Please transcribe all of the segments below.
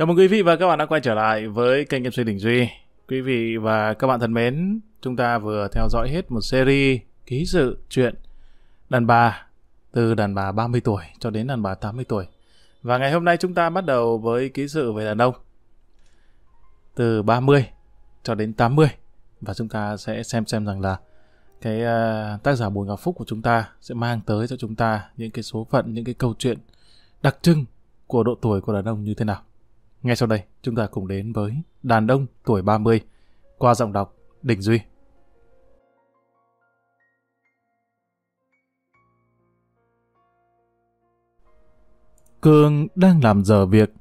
Chào mừng quý vị và các bạn đã quay trở lại với kênh MC Đình Duy. Quý vị và các bạn thân mến, chúng ta vừa theo dõi hết một series ký sự chuyện đàn bà từ đàn bà 30 tuổi cho đến đàn bà 80 tuổi. Và ngày hôm nay chúng ta bắt đầu với ký sự về đàn ông từ 30 cho đến 80 và chúng ta sẽ xem xem rằng là cái uh, tác giả Bùi Ngọc Phúc của chúng ta sẽ mang tới cho chúng ta những cái số phận, những cái câu chuyện đặc trưng của độ tuổi của đàn ông như thế nào. Ngay sau đây, chúng ta cùng đến với Đàn ông tuổi 30 qua giọng đọc Đình Duy. Cường đang làm giờ việc,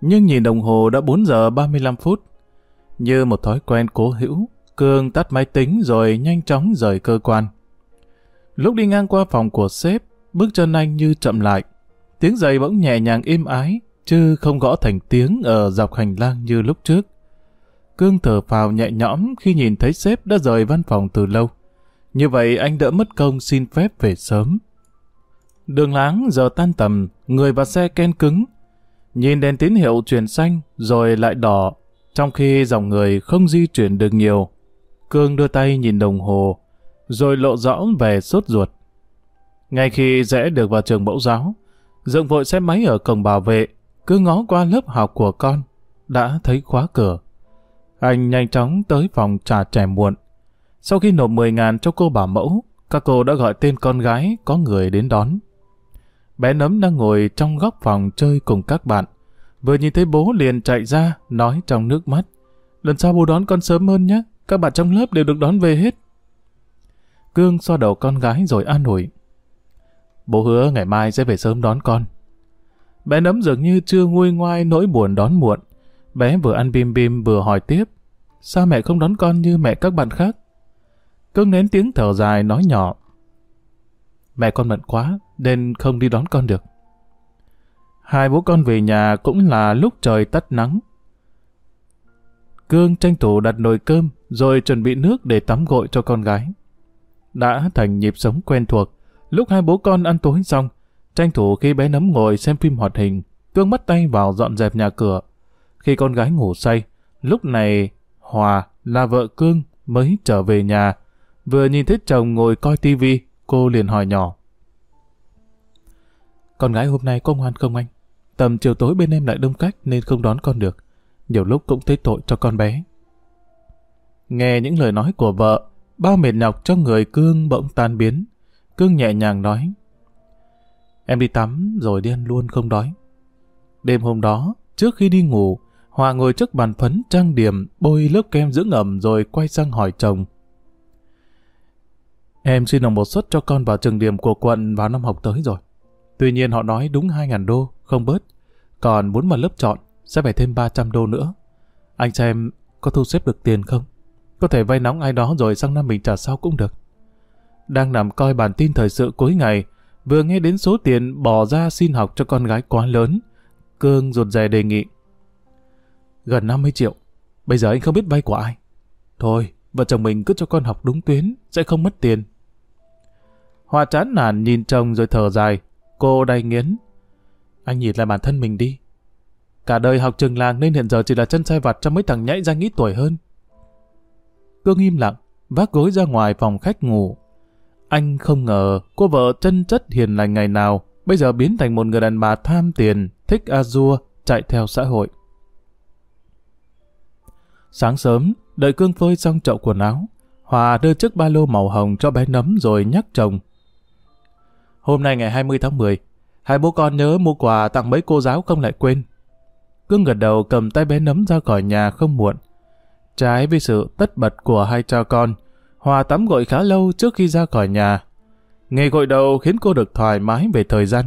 nhưng nhìn đồng hồ đã 4 giờ 35 phút. Như một thói quen cố hữu, Cường tắt máy tính rồi nhanh chóng rời cơ quan. Lúc đi ngang qua phòng của sếp, bước chân anh như chậm lại. Tiếng giày bỗng nhẹ nhàng im ái, chứ không gõ thành tiếng ở dọc hành lang như lúc trước. Cương thở phào nhẹ nhõm khi nhìn thấy sếp đã rời văn phòng từ lâu. Như vậy anh đỡ mất công xin phép về sớm. Đường láng giờ tan tầm, người và xe ken cứng. Nhìn đèn tín hiệu chuyển xanh rồi lại đỏ, trong khi dòng người không di chuyển được nhiều. Cương đưa tay nhìn đồng hồ, rồi lộ rõ về sốt ruột. Ngay khi rẽ được vào trường mẫu giáo, dựng vội xe máy ở cổng bảo vệ, cứ ngó qua lớp học của con, đã thấy khóa cửa. Anh nhanh chóng tới phòng trà trẻ muộn. Sau khi nộp 10 ngàn cho cô bảo mẫu, các cô đã gọi tên con gái có người đến đón. Bé nấm đang ngồi trong góc phòng chơi cùng các bạn. Vừa nhìn thấy bố liền chạy ra, nói trong nước mắt. Lần sau bố đón con sớm hơn nhé, các bạn trong lớp đều được đón về hết. Cương xoa đầu con gái rồi an ủi. Bố hứa ngày mai sẽ về sớm đón con. Bé nấm dường như chưa nguôi ngoai nỗi buồn đón muộn. Bé vừa ăn bim bim vừa hỏi tiếp. Sao mẹ không đón con như mẹ các bạn khác? Cưng nén tiếng thở dài nói nhỏ. Mẹ con mận quá, nên không đi đón con được. Hai bố con về nhà cũng là lúc trời tắt nắng. Cương tranh thủ đặt nồi cơm, rồi chuẩn bị nước để tắm gội cho con gái. Đã thành nhịp sống quen thuộc, lúc hai bố con ăn tối xong, tranh thủ khi bé nấm ngồi xem phim hoạt hình, Cương bắt tay vào dọn dẹp nhà cửa. Khi con gái ngủ say, lúc này Hòa là vợ Cương mới trở về nhà, vừa nhìn thấy chồng ngồi coi tivi, cô liền hỏi nhỏ. Con gái hôm nay có ngoan không anh? Tầm chiều tối bên em lại đông khách nên không đón con được. Nhiều lúc cũng thấy tội cho con bé. Nghe những lời nói của vợ, bao mệt nhọc trong người Cương bỗng tan biến. Cương nhẹ nhàng nói. Em đi tắm rồi đi ăn luôn không đói. Đêm hôm đó, trước khi đi ngủ, Hòa ngồi trước bàn phấn trang điểm, bôi lớp kem dưỡng ẩm rồi quay sang hỏi chồng. Em xin đồng một suất cho con vào trường điểm của quận vào năm học tới rồi. Tuy nhiên họ nói đúng 2.000 đô, không bớt. Còn muốn mà lớp chọn, sẽ phải thêm 300 đô nữa. Anh xem có thu xếp được tiền không? Có thể vay nóng ai đó rồi sang năm mình trả sau cũng được. Đang nằm coi bản tin thời sự cuối ngày, vừa nghe đến số tiền bỏ ra xin học cho con gái quá lớn. Cương rụt rè đề nghị. Gần 50 triệu, bây giờ anh không biết vay của ai. Thôi, vợ chồng mình cứ cho con học đúng tuyến, sẽ không mất tiền. Hòa chán nản nhìn chồng rồi thở dài, cô đay nghiến. Anh nhìn lại bản thân mình đi. Cả đời học trường làng nên hiện giờ chỉ là chân sai vặt cho mấy thằng nhảy ra nghĩ tuổi hơn. Cương im lặng, vác gối ra ngoài phòng khách ngủ. Anh không ngờ cô vợ chân chất hiền lành ngày nào bây giờ biến thành một người đàn bà tham tiền, thích azure, chạy theo xã hội. Sáng sớm, đợi Cương phơi xong chậu quần áo, Hòa đưa chiếc ba lô màu hồng cho bé nấm rồi nhắc chồng. Hôm nay ngày 20 tháng 10, hai bố con nhớ mua quà tặng mấy cô giáo không lại quên. Cương gật đầu cầm tay bé nấm ra khỏi nhà không muộn. Trái với sự tất bật của hai cha con, Hòa tắm gội khá lâu trước khi ra khỏi nhà. Nghề gội đầu khiến cô được thoải mái về thời gian.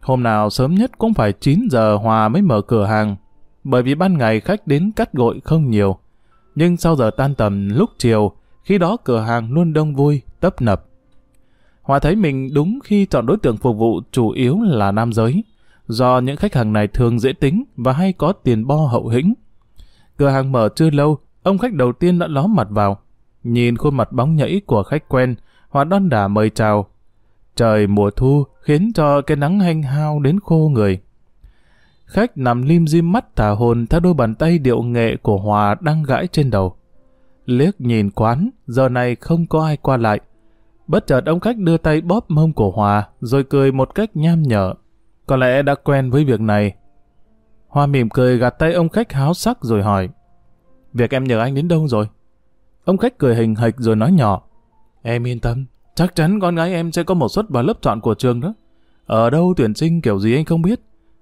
Hôm nào sớm nhất cũng phải 9 giờ Hòa mới mở cửa hàng, bởi vì ban ngày khách đến cắt gội không nhiều. Nhưng sau giờ tan tầm lúc chiều, khi đó cửa hàng luôn đông vui, tấp nập. Hòa thấy mình đúng khi chọn đối tượng phục vụ chủ yếu là nam giới, do những khách hàng này thường dễ tính và hay có tiền bo hậu hĩnh. Cửa hàng mở chưa lâu, ông khách đầu tiên đã ló mặt vào. Nhìn khuôn mặt bóng nhảy của khách quen, Hòa đon đả mời chào. Trời mùa thu khiến cho cái nắng hanh hao đến khô người. Khách nằm lim dim mắt thả hồn theo đôi bàn tay điệu nghệ của Hòa đang gãi trên đầu. Liếc nhìn quán, giờ này không có ai qua lại. Bất chợt ông khách đưa tay bóp mông của Hòa, rồi cười một cách nham nhở. Có lẽ đã quen với việc này. Hoa mỉm cười gạt tay ông khách háo sắc rồi hỏi. Việc em nhờ anh đến đâu rồi? Ông khách cười hình hạch rồi nói nhỏ. Em yên tâm, chắc chắn con gái em sẽ có một suất vào lớp chọn của trường đó. Ở đâu tuyển sinh kiểu gì anh không biết,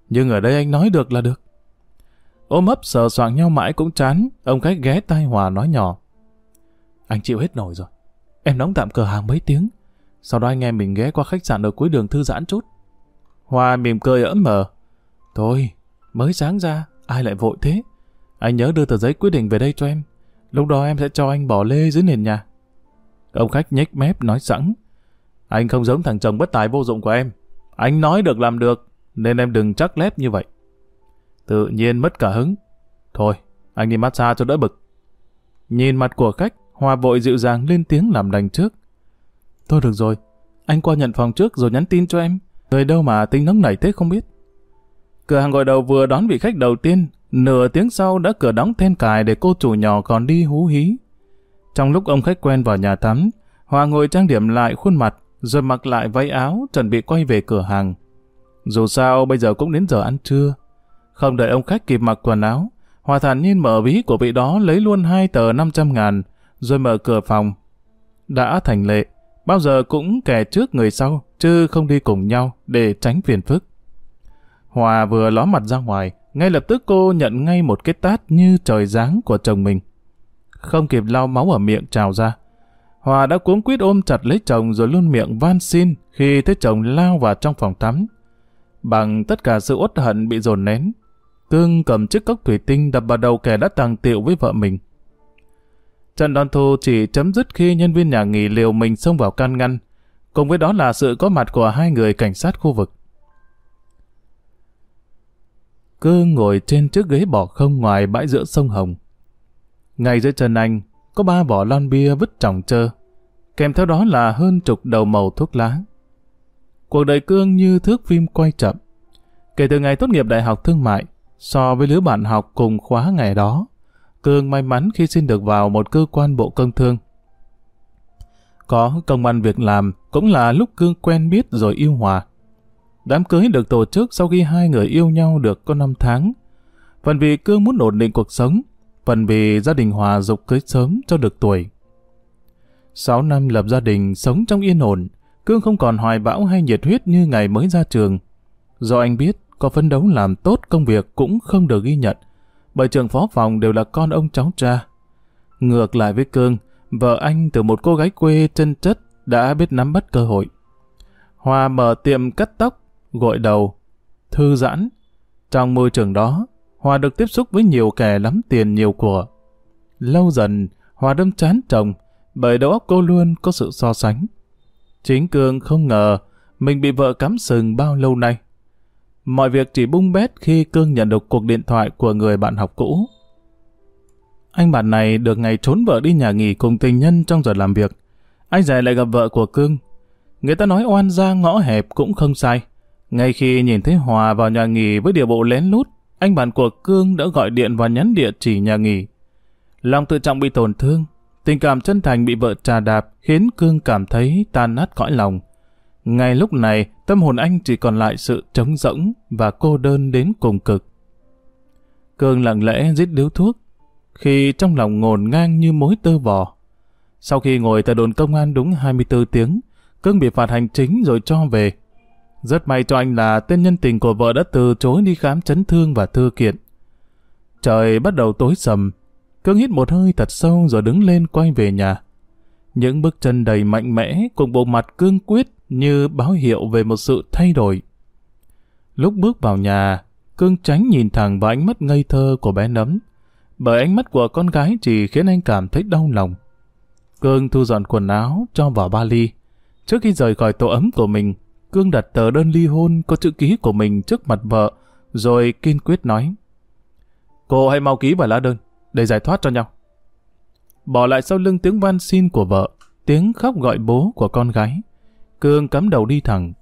nhưng ở đây anh nói được là được. Ôm ấp sờ soạng nhau mãi cũng chán, ông khách ghé tai Hòa nói nhỏ. Anh chịu hết nổi rồi. Em đóng tạm cửa hàng mấy tiếng, sau đó anh em mình ghé qua khách sạn ở cuối đường thư giãn chút. Hòa mỉm cười ấm mờ. Thôi, mới sáng ra, ai lại vội thế? Anh nhớ đưa tờ giấy quyết định về đây cho em. Lúc đó em sẽ cho anh bỏ lê dưới nền nhà. Ông khách nhếch mép nói sẵn. Anh không giống thằng chồng bất tài vô dụng của em. Anh nói được làm được, nên em đừng chắc lép như vậy. Tự nhiên mất cả hứng. Thôi, anh đi massage cho đỡ bực. Nhìn mặt của khách, hòa vội dịu dàng lên tiếng làm đành trước. Thôi được rồi, anh qua nhận phòng trước rồi nhắn tin cho em. Người đâu mà tính nóng nảy thế không biết. Cửa hàng gọi đầu vừa đón vị khách đầu tiên, nửa tiếng sau đã cửa đóng then cài để cô chủ nhỏ còn đi hú hí. Trong lúc ông khách quen vào nhà tắm, hòa ngồi trang điểm lại khuôn mặt, rồi mặc lại váy áo, chuẩn bị quay về cửa hàng. Dù sao, bây giờ cũng đến giờ ăn trưa. Không đợi ông khách kịp mặc quần áo, Hòa thản nhiên mở ví của vị đó lấy luôn hai tờ 500 ngàn, rồi mở cửa phòng. Đã thành lệ, bao giờ cũng kẻ trước người sau, chứ không đi cùng nhau để tránh phiền phức. Hòa vừa ló mặt ra ngoài, ngay lập tức cô nhận ngay một cái tát như trời giáng của chồng mình. Không kịp lau máu ở miệng trào ra. Hòa đã cuống quýt ôm chặt lấy chồng rồi luôn miệng van xin khi thấy chồng lao vào trong phòng tắm. Bằng tất cả sự uất hận bị dồn nén, Cương cầm chiếc cốc thủy tinh đập vào đầu kẻ đã tàng tiệu với vợ mình. Trận đòn thù chỉ chấm dứt khi nhân viên nhà nghỉ liều mình xông vào can ngăn, cùng với đó là sự có mặt của hai người cảnh sát khu vực. Cương ngồi trên chiếc ghế bỏ không ngoài bãi giữa sông Hồng. Ngay dưới chân anh, có ba vỏ lon bia vứt trọng trơ, kèm theo đó là hơn chục đầu màu thuốc lá. Cuộc đời Cương như thước phim quay chậm. Kể từ ngày tốt nghiệp đại học thương mại, so với lứa bạn học cùng khóa ngày đó, Cương may mắn khi xin được vào một cơ quan bộ công thương. Có công ăn việc làm cũng là lúc Cương quen biết rồi yêu Hòa. Đám cưới được tổ chức sau khi hai người yêu nhau được có 5 tháng. Phần vì Cương muốn ổn định cuộc sống, phần vì gia đình Hòa dục cưới sớm cho được tuổi. 6 năm lập gia đình sống trong yên ổn, Cương không còn hoài bão hay nhiệt huyết như ngày mới ra trường. Do anh biết có phấn đấu làm tốt công việc cũng không được ghi nhận, bởi trường phó phòng đều là con ông cháu cha. Ngược lại với Cương, vợ anh từ một cô gái quê chân chất đã biết nắm bắt cơ hội. Hòa mở tiệm cắt tóc, gội đầu, thư giãn. Trong môi trường đó, Hòa được tiếp xúc với nhiều kẻ lắm tiền nhiều của. Lâu dần, Hòa đâm chán chồng, bởi đầu óc cô luôn có sự so sánh. Chính Cương không ngờ mình bị vợ cắm sừng bao lâu nay. Mọi việc chỉ bung bét khi Cương nhận được cuộc điện thoại của người bạn học cũ. Anh bạn này được ngày trốn vợ đi nhà nghỉ cùng tình nhân trong giờ làm việc. Anh rể lại gặp vợ của Cương. Người ta nói oan ra ngõ hẹp cũng không sai. Ngay khi nhìn thấy Hòa vào nhà nghỉ với địa bộ lén lút, anh bạn của Cương đã gọi điện và nhắn địa chỉ nhà nghỉ. Lòng tự trọng bị tổn thương, tình cảm chân thành bị vợ trà đạp khiến Cương cảm thấy tan nát cõi lòng. Ngay lúc này, tâm hồn anh chỉ còn lại sự trống rỗng và cô đơn đến cùng cực. Cương lặng lẽ giết điếu thuốc, khi trong lòng ngổn ngang như mối tơ vò. Sau khi ngồi tại đồn công an đúng 24 tiếng, Cương bị phạt hành chính rồi cho về. Rất may cho anh là tên nhân tình của vợ đã từ chối đi khám chấn thương và thư kiện. Trời bắt đầu tối sầm, Cương hít một hơi thật sâu rồi đứng lên quay về nhà. Những bước chân đầy mạnh mẽ cùng bộ mặt cương quyết như báo hiệu về một sự thay đổi. Lúc bước vào nhà, Cương tránh nhìn thẳng vào ánh mắt ngây thơ của bé nấm, bởi ánh mắt của con gái chỉ khiến anh cảm thấy đau lòng. Cương thu dọn quần áo cho vào ba ly. Trước khi rời khỏi tổ ấm của mình, Cương đặt tờ đơn ly hôn có chữ ký của mình trước mặt vợ, rồi kiên quyết nói. Cô hãy mau ký vào lá đơn, để giải thoát cho nhau. Bỏ lại sau lưng tiếng van xin của vợ, tiếng khóc gọi bố của con gái. Cương cắm đầu đi thẳng.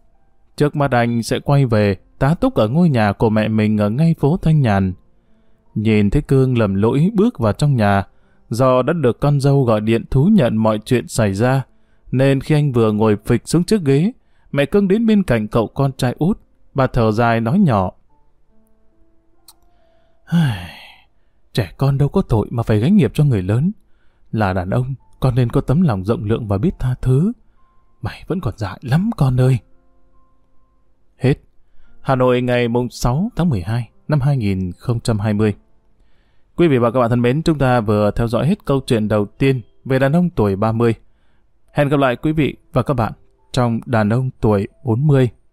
Trước mắt anh sẽ quay về, tá túc ở ngôi nhà của mẹ mình ở ngay phố Thanh Nhàn. Nhìn thấy Cương lầm lỗi bước vào trong nhà, do đã được con dâu gọi điện thú nhận mọi chuyện xảy ra, nên khi anh vừa ngồi phịch xuống trước ghế, mẹ Cương đến bên cạnh cậu con trai út, bà thở dài nói nhỏ. Trẻ con đâu có tội mà phải gánh nghiệp cho người lớn. Là đàn ông, con nên có tấm lòng rộng lượng và biết tha thứ. Mày vẫn còn dại lắm con ơi. Hết. Hà Nội ngày 6 tháng 12 năm 2020. Quý vị và các bạn thân mến, chúng ta vừa theo dõi hết câu chuyện đầu tiên về đàn ông tuổi 30. Hẹn gặp lại quý vị và các bạn trong đàn ông tuổi 40.